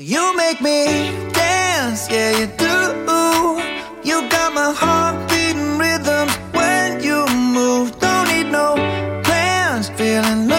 You make me dance, yeah, you do. You got my heart beating rhythm when you move. Don't need no plans, feeling love.